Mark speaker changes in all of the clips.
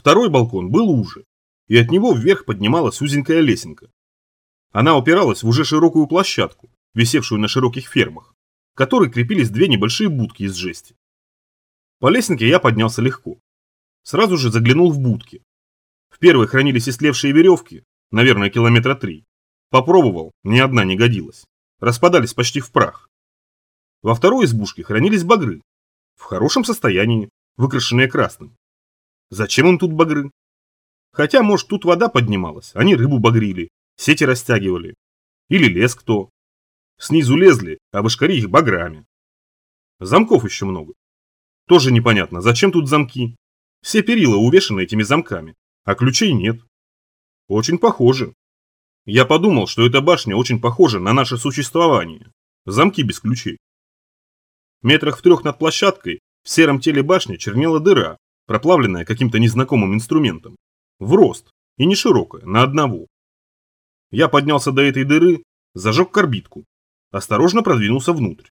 Speaker 1: Второй балкон был уже, и от него вверх поднималась узенькая лесенка. Она упиралась в уже широкую площадку, висевшую на широких фермах, к которой крепились две небольшие будки из жести. По лесенке я поднялся легко. Сразу же заглянул в будки. В первой хранились истлевшие веревки, наверное, километра три. Попробовал, ни одна не годилась. Распадались почти в прах. Во второй избушке хранились багры. В хорошем состоянии, выкрашенные красным. Зачем им тут багры? Хотя, может, тут вода поднималась, они рыбу багрили, сети растягивали. Или лес кто. Снизу лезли, а вышкари их баграми. Замков еще много. Тоже непонятно, зачем тут замки? Все перила увешаны этими замками, а ключей нет. Очень похоже. Я подумал, что эта башня очень похожа на наше существование. Замки без ключей. Метрах в трех над площадкой в сером теле башни чернела дыра, проплавленная каким-то незнакомым инструментом. В рост, и не широкая, на одного. Я поднялся до этой дыры, зажег карбидку, осторожно продвинулся внутрь.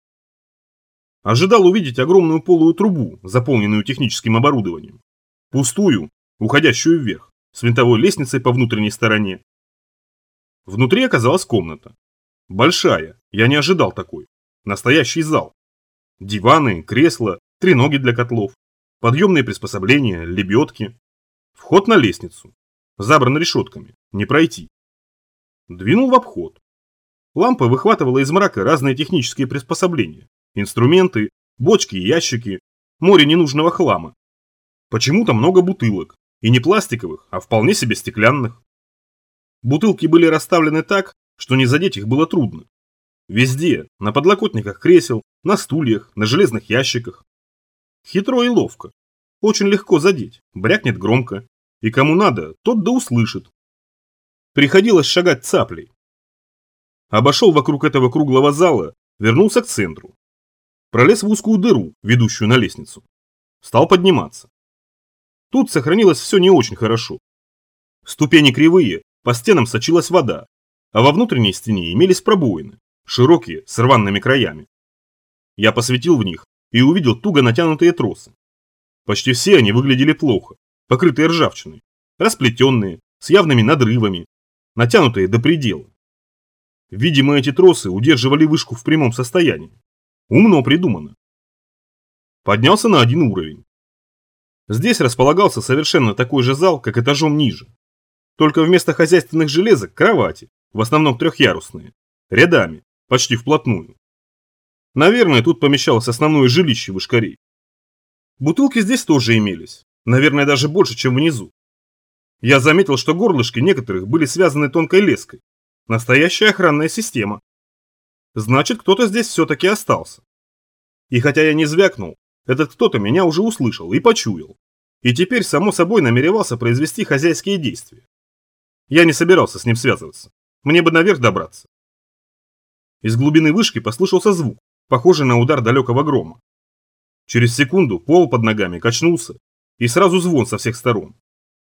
Speaker 1: Ожидал увидеть огромную полую трубу, заполненную техническим оборудованием. Пустую, уходящую вверх, с винтовой лестницей по внутренней стороне. Внутри оказалась комната. Большая, я не ожидал такой. Настоящий зал. Диваны, кресла, треноги для котлов, подъемные приспособления, лебедки. Вход на лестницу. Забран решетками, не пройти. Двинул в обход. Лампа выхватывала из мрака разные технические приспособления. Инструменты, бочки и ящики, море ненужного хлама. Почему-то много бутылок. И не пластиковых, а вполне себе стеклянных. Бутылки были расставлены так, что не задеть их было трудно. Везде, на подлокотниках кресел, на стульях, на железных ящиках. Хитро и ловко. Очень легко задеть, брякнет громко. И кому надо, тот да услышит. Приходилось шагать цаплей. Обошел вокруг этого круглого зала, вернулся к центру. Пролез в узкую дыру, ведущую на лестницу. Стал подниматься. Тут сохранилось все не очень хорошо. Ступени кривые, по стенам сочилась вода, а во внутренней стене имелись пробоины, широкие, с рваными краями. Я посветил в них и увидел туго натянутые тросы. Почти все они выглядели плохо, покрытые ржавчиной, расплетенные, с явными надрывами, натянутые до предела. Видимо, эти тросы удерживали вышку в прямом состоянии. Умно придумано. Поднялся на один уровень. Здесь располагался совершенно такой же зал, как этажом ниже. Только вместо хозяйственных железок – кровати, в основном трехъярусные, рядами, почти вплотную. Наверное, тут помещалось основное жилище вышкарей. Бутылки здесь тоже имелись, наверное, даже больше, чем внизу. Я заметил, что горлышки некоторых были связаны тонкой леской. Настоящая охранная система. Значит, кто-то здесь все-таки остался. И хотя я не звякнул, этот кто-то меня уже услышал и почуял. И теперь, само собой, намеревался произвести хозяйские действия. Я не собирался с ним связываться. Мне бы наверх добраться. Из глубины вышки послышался звук, похожий на удар далекого грома. Через секунду пол под ногами качнулся, и сразу звон со всех сторон.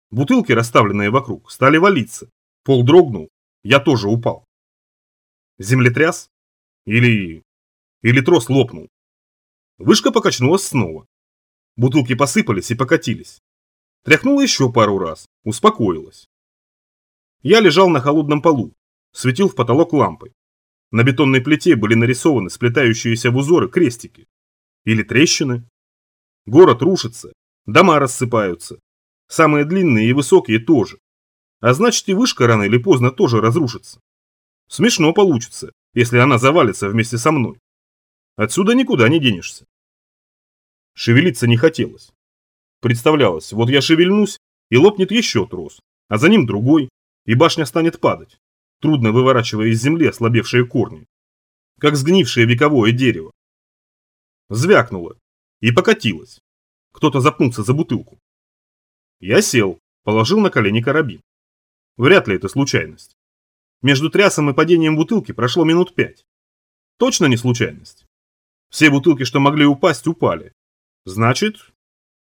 Speaker 1: Бутылки, расставленные вокруг, стали валиться. Пол дрогнул, я тоже упал. Землетряс? Или... Или трос лопнул. Вышка покачнулась снова. Бутылки посыпались и покатились. Тряхнула еще пару раз, успокоилась. Я лежал на холодном полу, светил в потолок лампой. На бетонной плите были нарисованы сплетающиеся в узоры крестики. Или трещины. Город рушится, дома рассыпаются. Самые длинные и высокие тоже. А значит и вышка рано или поздно тоже разрушится. Смешно получится, если она завалится вместе со мной. Отсюда никуда не денешься. Шевелиться не хотелось. Представлялось, вот я шевельнусь, и лопнет еще трос, а за ним другой, и башня станет падать, трудно выворачивая из земли ослабевшие корни, как сгнившее вековое дерево. Звякнуло и покатилось. Кто-то запнулся за бутылку. Я сел, положил на колени карабин. Вряд ли это случайность. Между трясом и падением бутылки прошло минут пять. Точно не случайность. Все бутылки, что могли упасть, упали. Значит,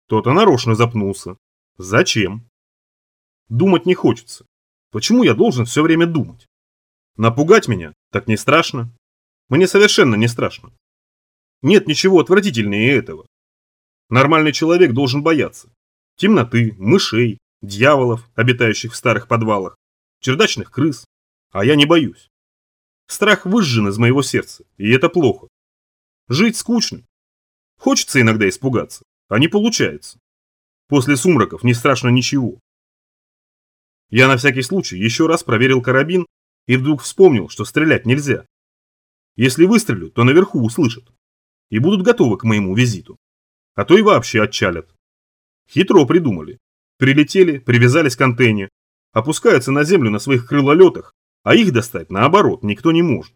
Speaker 1: кто-то нарочно запнулся. Зачем? Думать не хочется. Почему я должен все время думать? Напугать меня? Так не страшно. Мне совершенно не страшно. Нет ничего отвратительнее этого. Нормальный человек должен бояться. Темноты, мышей, дьяволов, обитающих в старых подвалах, чердачных крыс, а я не боюсь. Страх выжжен из моего сердца, и это плохо. Жить скучно. Хочется иногда испугаться, а не получается. После сумраков не страшно ничего. Я на всякий случай еще раз проверил карабин и вдруг вспомнил, что стрелять нельзя. Если выстрелю, то наверху услышат. И будут готовы к моему визиту. А то и вообще отчалят. Хитро придумали. Прилетели, привязались к антенне, опускаются на землю на своих крылолетах, а их достать, наоборот, никто не может.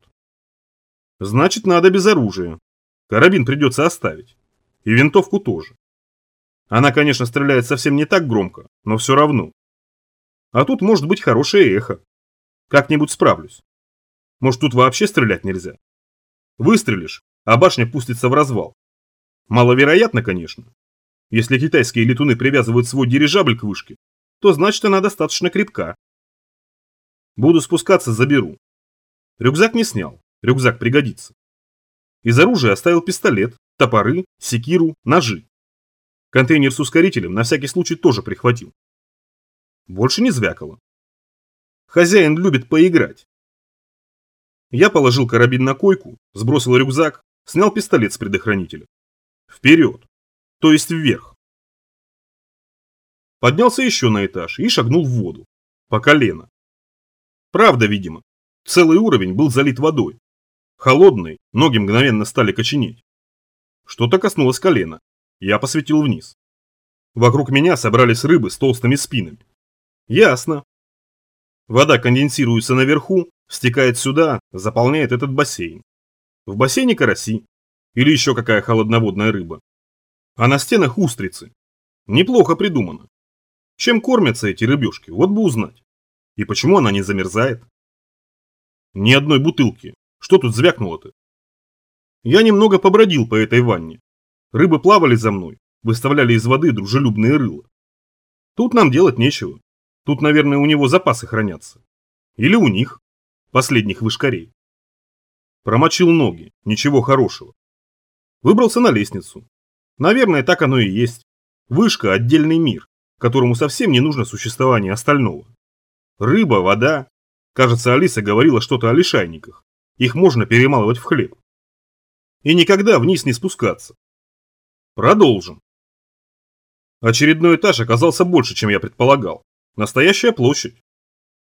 Speaker 1: Значит, надо без оружия. Карабин придется оставить. И винтовку тоже. Она, конечно, стреляет совсем не так громко, но все равно. А тут может быть хорошее эхо. Как-нибудь справлюсь. Может, тут вообще стрелять нельзя? Выстрелишь, а башня пустится в развал. Маловероятно, конечно. Если китайские летуны привязывают свой дирижабль к вышке, то значит она достаточно крепка. Буду спускаться, заберу. Рюкзак не снял, рюкзак пригодится. Из оружия оставил пистолет, топоры, секиру, ножи. Контейнер с ускорителем на всякий случай тоже прихватил. Больше не звякало. Хозяин любит поиграть. Я положил карабин на койку, сбросил рюкзак, снял пистолет с предохранителя. Вперед, то есть вверх. Поднялся еще на этаж и шагнул в воду. По колено. Правда, видимо. Целый уровень был залит водой. Холодный, ноги мгновенно стали коченеть. Что-то коснулось колена. Я посветил вниз. Вокруг меня собрались рыбы с толстыми спинами. Ясно. Вода конденсируется наверху, стекает сюда, заполняет этот бассейн. В бассейне караси. Или еще какая холодноводная рыба. А на стенах устрицы. Неплохо придумано. Чем кормятся эти рыбешки, вот бы узнать. И почему она не замерзает? Ни одной бутылки. Что тут звякнуло-то? Я немного побродил по этой ванне. Рыбы плавали за мной, выставляли из воды дружелюбные рыла. Тут нам делать нечего. Тут, наверное, у него запасы хранятся. Или у них, последних вышкарей. Промочил ноги, ничего хорошего. Выбрался на лестницу. Наверное, так оно и есть. Вышка – отдельный мир, которому совсем не нужно существование остального. Рыба, вода. Кажется, Алиса говорила что-то о лишайниках. Их можно перемалывать в хлеб. И никогда вниз не спускаться. Продолжим. Очередной этаж оказался больше, чем я предполагал. Настоящая площадь.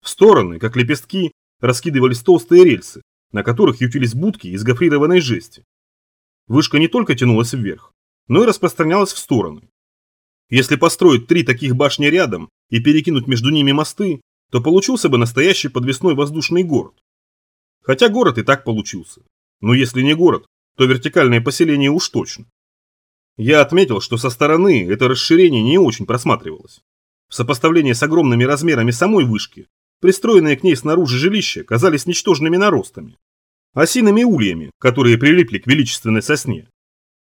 Speaker 1: В стороны, как лепестки, раскидывались толстые рельсы, на которых ютились будки из гофрированной жести. Вышка не только тянулась вверх, но и распространялась в стороны. Если построить три таких башни рядом и перекинуть между ними мосты, то получился бы настоящий подвесной воздушный город. Хотя город и так получился. Но если не город, то вертикальное поселение уж точно. Я отметил, что со стороны это расширение не очень просматривалось. В сопоставлении с огромными размерами самой вышки, пристроенные к ней снаружи жилища казались ничтожными наростами. Осиными ульями, которые прилипли к величественной сосне.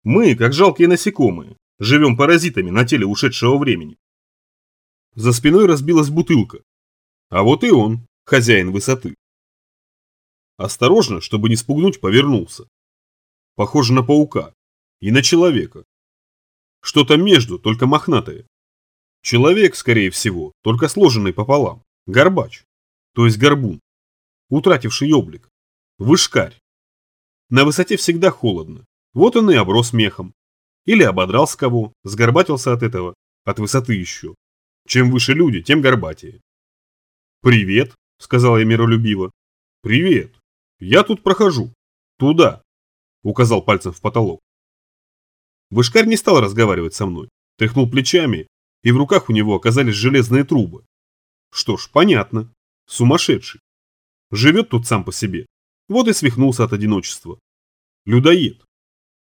Speaker 1: Мы, как жалкие насекомые, живем паразитами на теле ушедшего времени. За спиной разбилась бутылка. А вот и он, хозяин высоты. Осторожно, чтобы не спугнуть, повернулся. Похоже на паука. И на человека. Что-то между, только мохнатое. Человек, скорее всего, только сложенный пополам. Горбач. То есть горбун. Утративший облик. Вышкарь. На высоте всегда холодно. Вот он и оброс мехом. Или ободрал с кого, сгорбатился от этого, от высоты еще. Чем выше люди, тем горбатее. «Привет», — сказала я миролюбиво. «Привет. Я тут прохожу. Туда», — указал пальцем в потолок. Вышкарь не стал разговаривать со мной, тряхнул плечами, и в руках у него оказались железные трубы. Что ж, понятно. Сумасшедший. Живет тут сам по себе. Вот и свихнулся от одиночества. Людоед.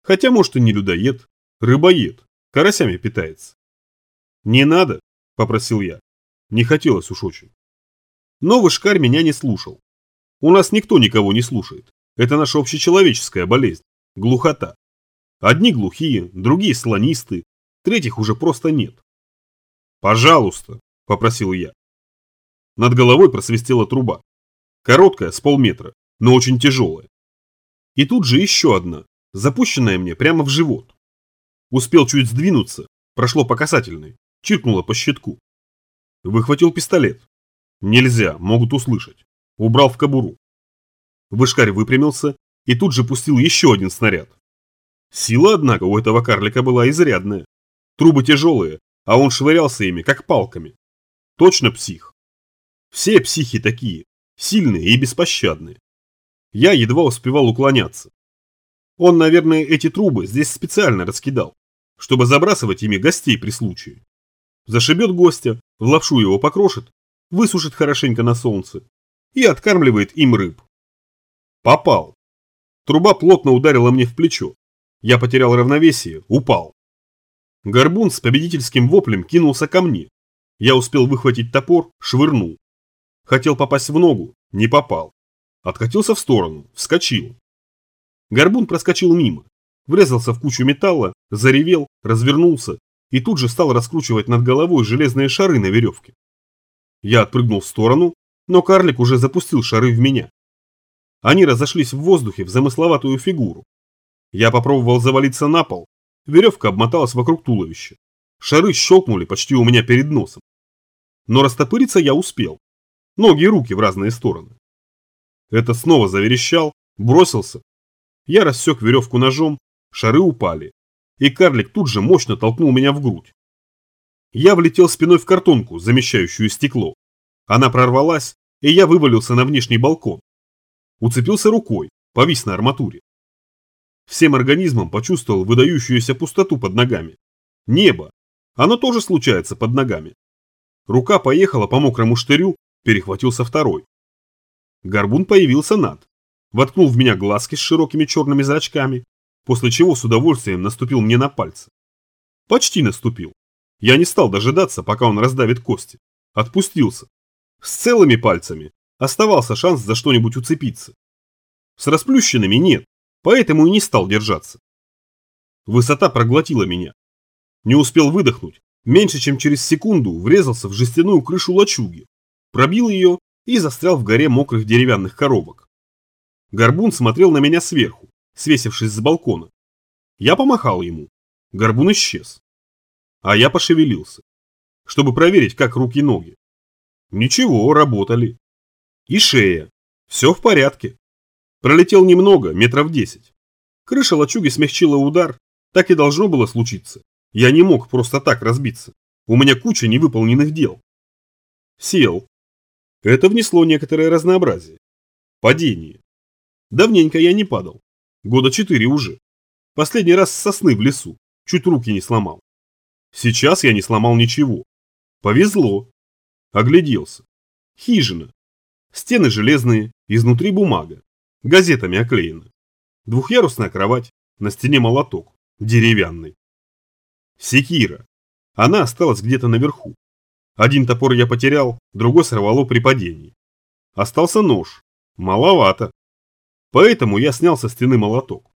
Speaker 1: Хотя, может, и не людоед, рыбоед, карасями питается. «Не надо», – попросил я. Не хотелось уж очень. Но вышкарь меня не слушал. У нас никто никого не слушает. Это наша общечеловеческая болезнь. Глухота. Одни глухие, другие слонисты, третьих уже просто нет. «Пожалуйста», – попросил я. Над головой просвистела труба. Короткая, с полметра, но очень тяжелая. И тут же еще одна, запущенная мне прямо в живот. Успел чуть сдвинуться, прошло по касательной, чиркнуло по щитку. Выхватил пистолет. Нельзя, могут услышать. Убрал в кобуру. Вышкарь выпрямился и тут же пустил еще один снаряд. Сила, однако, у этого карлика была изрядная. Трубы тяжелые, а он швырялся ими, как палками. Точно псих. Все психи такие, сильные и беспощадные. Я едва успевал уклоняться. Он, наверное, эти трубы здесь специально раскидал, чтобы забрасывать ими гостей при случае. Зашибет гостя, в лапшу его покрошит, высушит хорошенько на солнце и откармливает им рыб. Попал. Труба плотно ударила мне в плечо. Я потерял равновесие, упал. Горбун с победительским воплем кинулся ко мне. Я успел выхватить топор, швырнул. Хотел попасть в ногу, не попал. Откатился в сторону, вскочил. Горбун проскочил мимо, врезался в кучу металла, заревел, развернулся и тут же стал раскручивать над головой железные шары на веревке. Я отпрыгнул в сторону, но карлик уже запустил шары в меня. Они разошлись в воздухе в замысловатую фигуру. Я попробовал завалиться на пол, веревка обмоталась вокруг туловища. Шары щелкнули почти у меня перед носом. Но растопыриться я успел. Ноги и руки в разные стороны. Это снова заверещал, бросился. Я рассек веревку ножом, шары упали. И карлик тут же мощно толкнул меня в грудь. Я влетел спиной в картонку, замещающую стекло. Она прорвалась, и я вывалился на внешний балкон. Уцепился рукой, повис на арматуре. Всем организмом почувствовал выдающуюся пустоту под ногами. Небо. Оно тоже случается под ногами. Рука поехала по мокрому штырю, перехватился второй. Горбун появился над. Воткнул в меня глазки с широкими черными зрачками, после чего с удовольствием наступил мне на пальцы. Почти наступил. Я не стал дожидаться, пока он раздавит кости. Отпустился. С целыми пальцами оставался шанс за что-нибудь уцепиться. С расплющенными нет, поэтому и не стал держаться. Высота проглотила меня. Не успел выдохнуть, меньше чем через секунду врезался в жестяную крышу лачуги, пробил ее и застрял в горе мокрых деревянных коробок. Горбун смотрел на меня сверху, свесившись с балкона. Я помахал ему. Горбун исчез. А я пошевелился, чтобы проверить, как руки и ноги. Ничего, работали. И шея. Все в порядке. Пролетел немного, метров десять. Крыша лачуги смягчила удар, так и должно было случиться. Я не мог просто так разбиться. У меня куча невыполненных дел. Сел, это внесло некоторое разнообразие. Падение. Давненько я не падал. Года четыре уже. Последний раз с сосны в лесу. Чуть руки не сломал. Сейчас я не сломал ничего. Повезло. Огляделся. Хижина. Стены железные, изнутри бумага. Газетами оклеена. Двухъярусная кровать, на стене молоток, деревянный. Секира. Она осталась где-то наверху. Один топор я потерял, другой сорвало при падении. Остался нож. Маловато. Поэтому я снял со стены молоток.